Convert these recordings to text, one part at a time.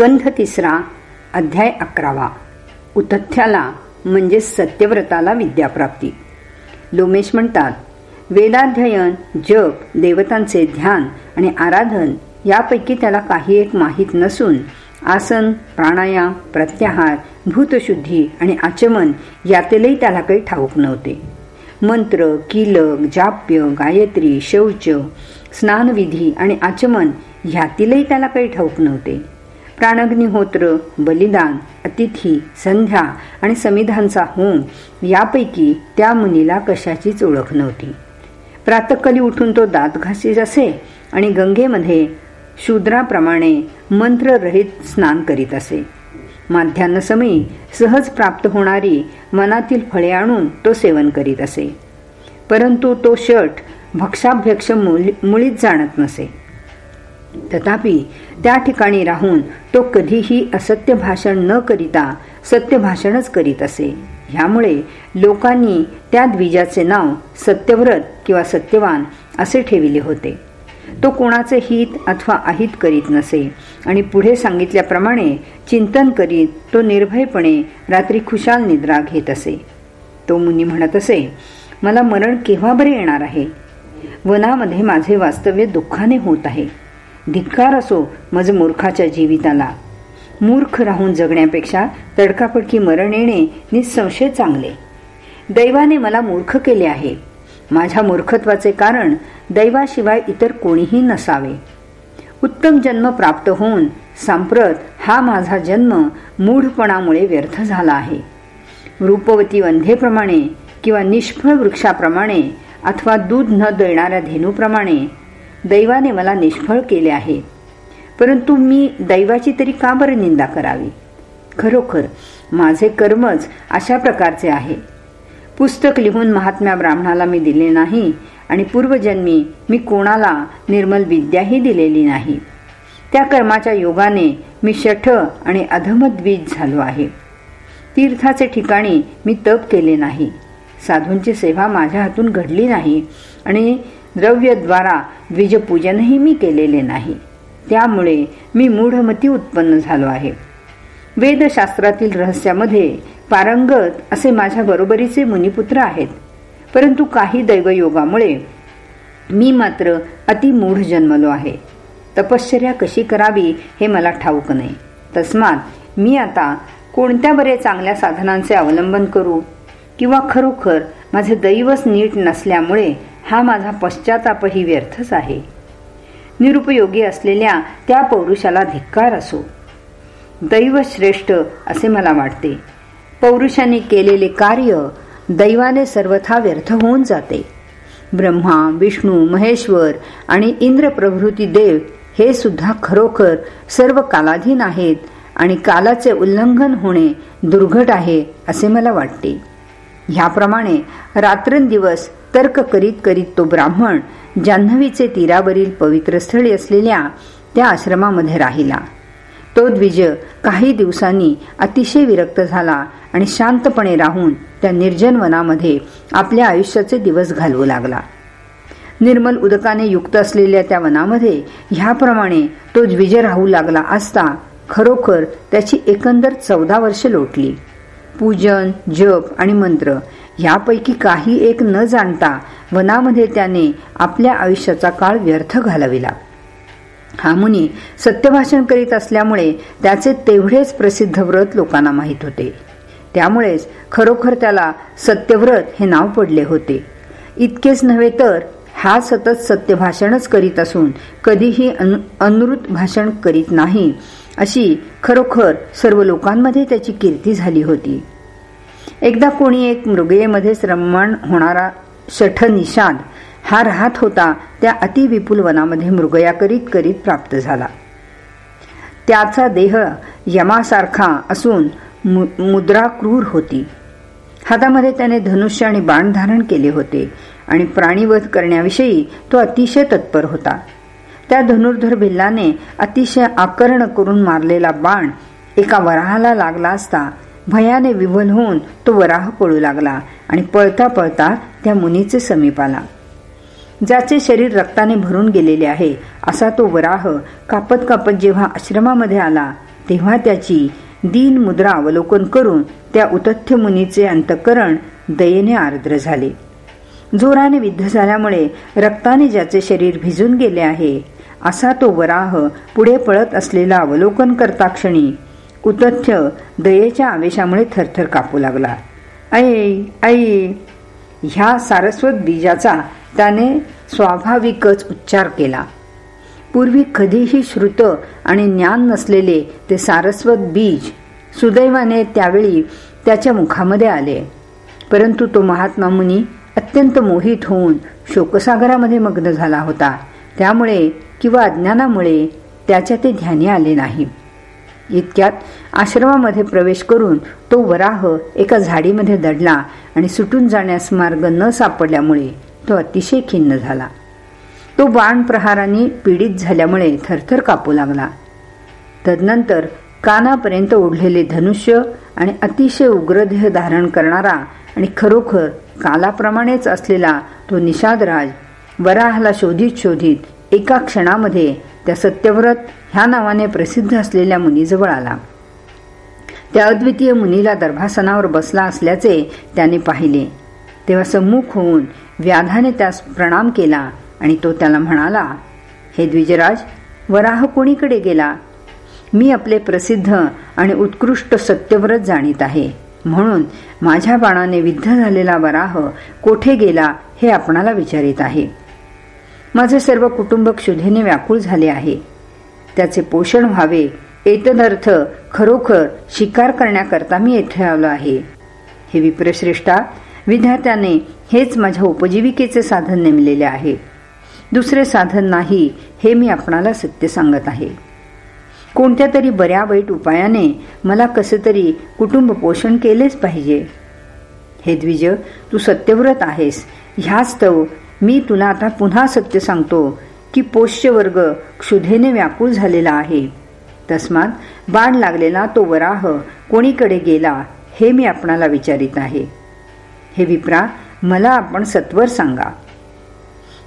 स्कंध तिसरा अध्याय अकरावा. उतथ्याला म्हणजे सत्यव्रताला विद्याप्राप्ती. लोमेश म्हणतात वेदाध्ययन जप देवतांचे ध्यान आणि आराधन यापैकी त्याला काही एक माहीत नसून आसन प्राणायाम प्रत्याहार भूतशुद्धी आणि आचमन यातीलही त्याला काही ठाऊक नव्हते. मंत्र किलक जाप्य गायत्री शौच स्नानविधी आणि आचमन ह्यातीलही त्याला काही ठाऊक नव्हते. प्राणग्निहोत्र बलिदान अतिथी संध्या आणि समिधांचा होम यापैकी त्या मुनीला कशाचीच ओळख नव्हती. प्रातकली उठून तो दात घासीत असे आणि गंगेमध्ये शूद्राप्रमाणे मंत्ररहित स्नान करीत असे. माध्यान्हसमयी सहज प्राप्त होणारी मनातील फळे आणून तो सेवन करीत असे. परंतु तो शट भक्षाभ्यक्ष मुळीच जाणत नसे. तथापि त्या ठिकाणी राहून तो कधीही असत्य भाषण न करिता सत्य भाषणच करीत असे. ह्यामुळे लोकांनी त्या द्विजाचे नाव सत्यव्रत किंवा सत्यवान असे ठेविले होते. तो कोणाचे हित अथवा अहित करीत नसे आणि पुढे सांगितल्याप्रमाणे चिंतन करीत तो निर्भयपणे रात्री खुशाल निद्रा घेत असे. तो मुनी म्हणत असे मला मरण केव्हा बरे येणार आहे? वनामध्ये माझे वास्तव्य दुःखाने होत आहे. धिक्कार असो मज मूर्खाच्या जीविताला. मूर्ख राहून जगण्यापेक्षा तडकापडकी मरण येणे निसंशय चांगले. दैवाने मला मूर्ख केले आहे. माझ्या मूर्खत्वाचे कारण दैवाशिवाय इतर कोणीही नसावे. उत्तम जन्म प्राप्त होऊन सांप्रत हा माझा जन्म मूढपणामुळे व्यर्थ झाला आहे. रूपवती वंधेप्रमाणे किंवा निष्फळ वृक्षाप्रमाणे अथवा दूध न देणाऱ्या धेनूप्रमाणे दैवाने मला निष्फळ केले आहे. परंतु मी दैवाची तरी का बरं निंदा करावी? खरोखर माझे कर्मच अशा प्रकारचे आहे. पुस्तक लिहून महात्म्या ब्राह्मणाला मी दिले नाही आणि पूर्वजन्मी मी कोणाला निर्मल विद्याही दिलेली नाही. त्या कर्माच्या योगाने मी शठ आणि अधमद्वीज झालो आहे. तीर्थाचे ठिकाणी मी तप केले नाही. साधूंची सेवा माझ्या हातून घडली नाही आणि द्रव्यद्वारा द्विजपूजनही मी केलेले नाही. त्यामुळे मी मूढमती उत्पन्न झालो आहे. वेदशास्त्रातील रहस्यामध्ये पारंगत असे माझ्या बरोबरीचे मुनिपुत्र आहेत. परंतु काही दैवयोगामुळे मी मात्र अतिमूढ जन्मलो आहे. तपश्चर्या कशी करावी हे मला ठाऊक नाही. तस्मात मी आता कोणत्या बरे चांगल्या साधनांचे अवलंबन करू? किंवा खरोखर माझे दैवच नीट नसल्यामुळे हा माझा पश्चातापही व्यर्थच आहे. निरुपयोगी असलेल्या त्या पौरुषाला धिक्कार असो. दैवश्रेष्ठ असे मला वाटते. पौरुषाने केलेले कार्य दैवाने सर्वथा व्यर्थ होऊन जाते. ब्रह्मा विष्णू महेश्वर आणि इंद्र प्रभृती देव हे सुद्धा खरोखर सर्व कालाधीन आहेत आणि कालाचे उल्लंघन होणे दुर्घट आहे असे मला वाटते. ह्याप्रमाणे रात्रंदिवस तर्क करीत करीत तो ब्राह्मण जान्हवीचे तीरावरील पवित्र स्थळी असलेल्या त्या आश्रमामध्ये राहिला. तो द्विज काही दिवसांनी अतिशय विरक्त झाला आणि शांतपणे राहून त्या निर्जन वनामध्ये आपल्या आयुष्याचे दिवस घालवू लागला. निर्मल उदकाने युक्त असलेल्या त्या वनामध्ये ह्याप्रमाणे तो द्विज राहू लागला असता खरोखर त्याची एकंदर चौदा वर्ष लोटली. पूजन जप आणि मंत्र यापैकी काही एक न जाणता वनामध्ये त्याने आपल्या आयुष्याचा काळ व्यर्थ घालविला. हा मुनी सत्यभाषण करीत असल्यामुळे त्याचे तेवढेच प्रसिद्ध व्रत लोकांना माहीत होते. त्यामुळेच खरोखर त्याला सत्यव्रत हे नाव पडले होते. इतकेच नव्हे तर हा सतत सत्यभाषणच करीत असून कधीही अनुरूत भाषण करीत नाही अशी खरोखर सर्व लोकांमध्ये त्याची कीर्ती झाली होती. एकदा कोणी एक मृगयेमध्ये श्रमण होणारा शठ निषाद हा राहत होता त्या अतिविपुल वनामध्ये मृगया करीत करीत प्राप्त झाला. त्याचा देह यमासारखा असून मुद्रा क्रूर होती. हातामध्ये त्याने धनुष्य आणि बाण धारण केले होते आणि प्राणीवध करण्याविषयी तो अतिशय तत्पर होता. त्या धनुर्धर भिल्लाने अतिशय आकर्ण करून मारलेला बाण एका वराहाला लागला असता भयाने विवल होऊन तो वराह पळू लागला आणि पळता पळता त्या मुनीचे समीप आला. ज्याचे शरीर रक्ताने भरून गेलेले आहे असा तो वराह कापत कापत जेव्हा आश्रमामध्ये आला तेव्हा त्याची दीन मुद्रा अवलोकन करून त्या उतथ्य मुनीचे अंतकरण दयेने आर्द्र झाले. जोराने विद्ध झाल्यामुळे रक्ताने ज्याचे शरीर भिजून गेले आहे असा तो वराह पुढे पळत असलेला अवलोकन करता क्षणी उतथ्य दयेच्या आवेशामुळे थरथर कापू लागला. ऐ ऐ ह्या सारस्वत बीजाचा त्याने स्वाभाविकच उच्चार केला. पूर्वी कधीही श्रुत आणि ज्ञान नसलेले ते सारस्वत बीज सुदैवाने त्यावेळी त्याच्या मुखामध्ये आले. परंतु तो महात्मा मुनी अत्यंत मोहित होऊन शोकसागरामध्ये मग्न झाला होता. त्यामुळे किंवा अज्ञानामुळे त्याच्या ते ध्यानी आले नाही. इतक्यात आश्रमामध्ये प्रवेश करून तो वराह एका झाडीमध्ये दडला आणि सुटून जाण्यास मार्ग न सापडल्यामुळे तो अतिशय खिन्न झाला. तो बाण प्रहाराने पीडित झाल्यामुळे थरथर कापू लागला. तदनंतर कानापर्यंत ओढलेले धनुष्य आणि अतिशय उग्रदेह धारण करणारा आणि खरोखर कालाप्रमाणेच असलेला तो निषादराज वराहाला शोधित शोधित एका क्षणामध्ये त्या सत्यव्रत ह्या नावाने प्रसिद्ध असलेल्या मुनीजवळ आला. त्या अद्वितीय मुनीला दर्भासनावर बसला असल्याचे त्याने पाहिले. तेव्हा सम्मुख होऊन व्याधाने त्यास प्रणाम केला आणि तो त्याला म्हणाला हे द्विजराज वराह कोणीकडे गेला? मी आपले प्रसिद्ध आणि उत्कृष्ट सत्यव्रत जाणीत आहे. म्हणून माझ्या बाणाने विद्ध झालेला वराह कोठे गेला हे आपणाला विचारित आहे. माझे सर्व कुटुंब क्षुधेने व्याकुळ झाले आहे. त्याचे पोषण व्हावे एतदर्थ खरोखर शिकार करण्याकरता मी येथे आलो आहे. हे विप्रश्रेष्ठा विद्यार्थ्याने हेच माझ्या उपजीविकेचे साधन नेमलेले आहे. दुसरे साधन नाही हे मी आपणाला सत्य सांगत आहे. कोणत्या तरी बऱ्या वाईट उपायाने मला कसे तरी कुटुंब पोषण केलेच पाहिजे? हे द्विज तू सत्यव्रत आहेस. ह्याच तव मी तुला आता पुन्हा सत्य सांगतो की पोष्य वर्ग क्षुधेने व्याकुळ झालेला आहे. तस्मात बाण लागलेला तो वराह कोणीकडे गेला हे मी आपणाला विचारित आहे. हे विप्रा मला आपण सत्वर सांगा.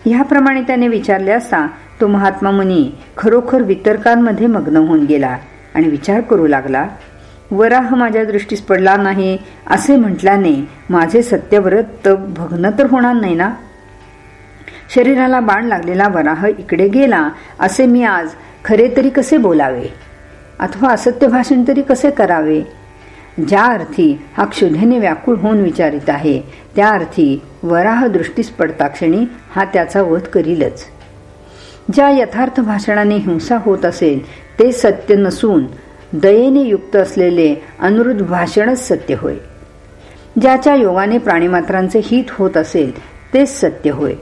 ह्याप्रमाणे त्याने विचारले असता तो महात्मा मुनी खरोखर वितर्कांमध्ये मग्न होऊन गेला आणि विचार करू लागला वराह माझ्या दृष्टीस पडला नाही असे म्हटल्याने माझे सत्यव्रत भग्न तर होणार नाही ना? शरीराला बाण लागलेला वराह इकडे गेला असे मी आज खरे तरी कसे बोलावे? अथवा असत्य भाषण तरी कसे करावे? ज्या अर्थी हा क्षुधेने व्याकुळ होऊन विचारित आहे त्या अर्थी वराह दृष्टीस पडता क्षणी हा त्याचा वध करीलच. ज्या यथार्थ भाषणाने हिंसा होत असेल ते सत्य नसून दयेने युक्त असलेले अनुरुद्ध भाषणच सत्य होय. ज्याच्या योगाने प्राणीमात्रांचे हित होत असेल तेच सत्य होय.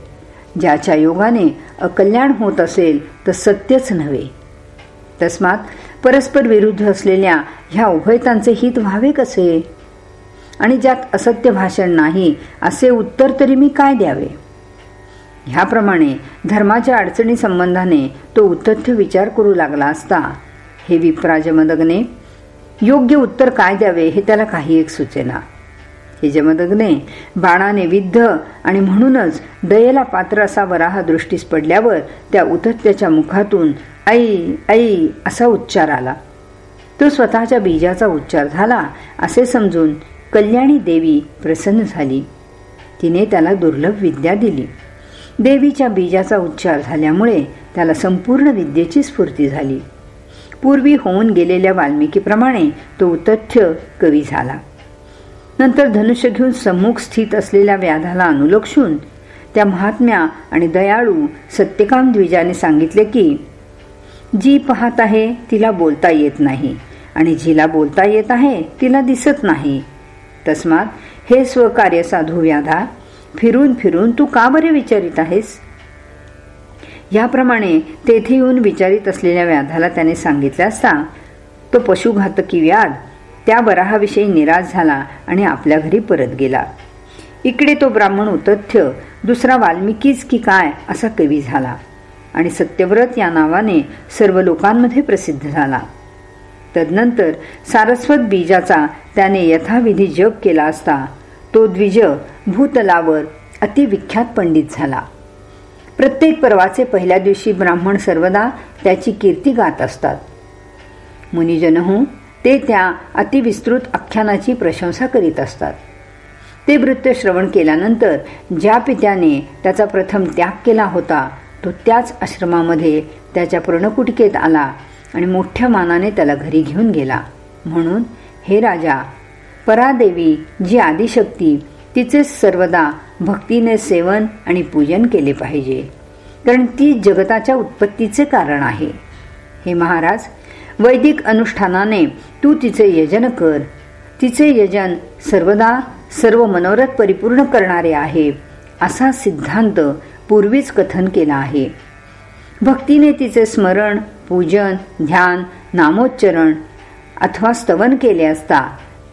ज्याच्या योगाने अकल्याण होत असेल तर सत्यच नव्हे. तस्मात परस्पर विरुद्ध असलेल्या ह्या उभयतांचे हित व्हावे कसे? आणि ज्यात असत्य भाषण नाही असे उत्तर तरी मी काय द्यावे? ह्याप्रमाणे धर्माच्या अडचणी संबंधाने तो उत्तथ्य विचार करू लागला असता हे विप्राजमदग्ने योग्य उत्तर काय द्यावे हे त्याला काही एक सुचेना. हे जमदग्ने बाणाने विद्ध आणि म्हणूनच दयेला पात्र असा वराह दृष्टीस पडल्यावर त्या उतत्याच्या मुखातून आई आई असा उच्चार आला. तो स्वतःच्या बीजाचा उच्चार झाला असे समजून कल्याणी देवी प्रसन्न झाली. तिने त्याला दुर्लभ विद्या दिली. देवीच्या बीजाचा उच्चार झाल्यामुळे त्याला संपूर्ण विद्येची स्फूर्ती झाली. पूर्वी होऊन गेलेल्या वाल्मिकीप्रमाणे तो उतथ्य कवी झाला. नंतर धनुष्य घेऊन सम्मुख स्थित असलेल्या व्याधाला अनुलक्षून त्या महात्म्या आणि दयाळू सत्यकाम द्विजाने सांगितले की जी पाहत आहे तिला बोलता येत नाही. आणि जिला बोलता येत आहे तिला दिसत नाही. तस्मात हे स्वकार्य साधू व्याधा फिरून फिरून तू का बरे विचारित आहेस? याप्रमाणे तेथे येऊन विचारित असलेल्या व्याधाला त्याने सांगितले असता तो पशुघातकी व्याध त्या वराहाविषयी निराश झाला आणि आपल्या घरी परत गेला. इकडे तो ब्राह्मण उतथ्य दुसरा वाल्मिकीच की काय असा कवी झाला आणि सत्यव्रत या नावाने सर्व लोकांमध्ये प्रसिद्ध झाला. तदनंतर सारस्वत बीजाचा त्याने यथाविधी जप केला असता तो द्विज भूतलावर अतिविख्यात पंडित झाला. प्रत्येक पर्वाचे पहिल्या दिवशी ब्राह्मण सर्वदा त्याची कीर्ती गात असतात. मुनिजनहू ते त्या अतिविस्तृत आख्यानाची प्रशंसा करीत असतात. ते वृत्त श्रवण केल्यानंतर ज्या पित्याने त्याचा प्रथम त्याग केला होता तो त्याच आश्रमामध्ये त्याच्या प्रणकुटिकेत आला आणि मोठ्या मानाने त्याला घरी घेऊन गेला. म्हणून हे राजा परादेवी जी आदिशक्ती तिचे सर्वदा भक्तीने सेवन आणि पूजन केले पाहिजे कारण ती जगताच्या उत्पत्तीचे कारण आहे. हे महाराज वैदिक अनुष्ठानाने तू तिचे यजन कर. तिचे यजन सर्वदा सर्व मनोरथ परिपूर्ण करणारे आहे असा सिद्धांत पूर्वीच कथन केला आहे. भक्तीने तिचे स्मरण पूजन ध्यान नामोच्चरण अथवा स्तवन केले असता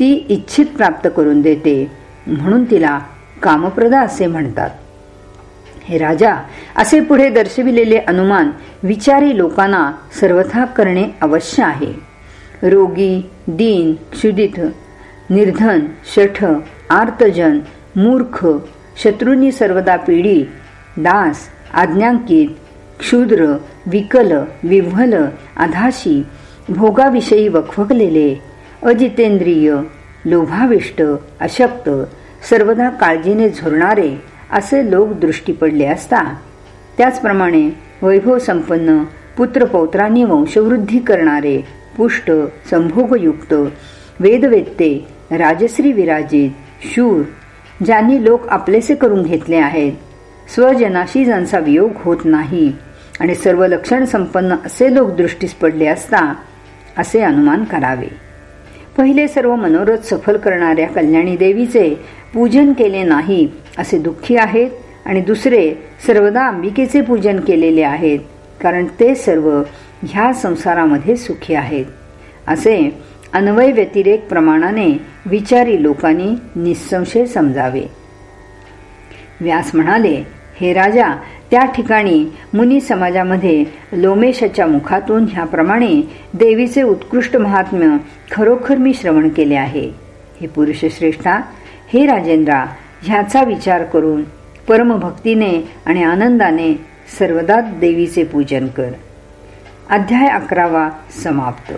ती इच्छित प्राप्त करून देते म्हणून तिला कामप्रदा असे म्हणतात. हे राजा असे पुढे दर्शविलेले अनुमान विचारी लोकांना सर्वथा करणे अवश्य आहे. रोगी दीन क्षुदित निर्धन शठ आर्तजन मूर्ख शत्रूंनी सर्वदा पिढी दास आज्ञांकित क्षुद्र विकल विव्हल आधाशी भोगाविषयी वखवकलेले अजितेंद्रिय लोभाविष्ट अशक्त सर्वदा काळजीने झुरणारे असे लोक दृष्टी पडले असता. त्याचप्रमाणे वैभव संपन्न पुत्रपौत्रांनी वंशवृद्धी करणारे पुष्ट संभोगयुक्त वेदवेत्ते राजश्री विराजित शूर ज्यांनी लोक आपलेसे करून घेतले आहेत स्वजनाशी ज्यांचा वियोग होत नाही आणि सर्व लक्षण संपन्न असे लोक दृष्टीस पडले असता असे अनुमान करावे. पहिले सर्व मनोरथ सफल करणाऱ्या कल्याणी देवीचे पूजन केले नाही असे दुःखी आहेत आणि दुसरे सर्वदा अंबिकेचे पूजन केलेले आहेत कारण ते सर्व ह्या संसारामध्ये सुखी आहेत. असे अन्वय व्यतिरेक प्रमाणाने विचारी लोकांनी निसंशय समजावे. व्यास म्हणाले हे राजा त्या ठिकाणी मुनी समाजामध्ये लोमेशाच्या मुखातून ह्याप्रमाणे देवीचे उत्कृष्ट महात्म्य खरोखर मी श्रवण केले आहे. हे पुरुष श्रेष्ठा हे राजेंद्रा ह्याचा विचार करून परमभक्तीने आणि आनंदाने सर्वदा देवीचे पूजन कर. अध्याय अकरावा समाप्त.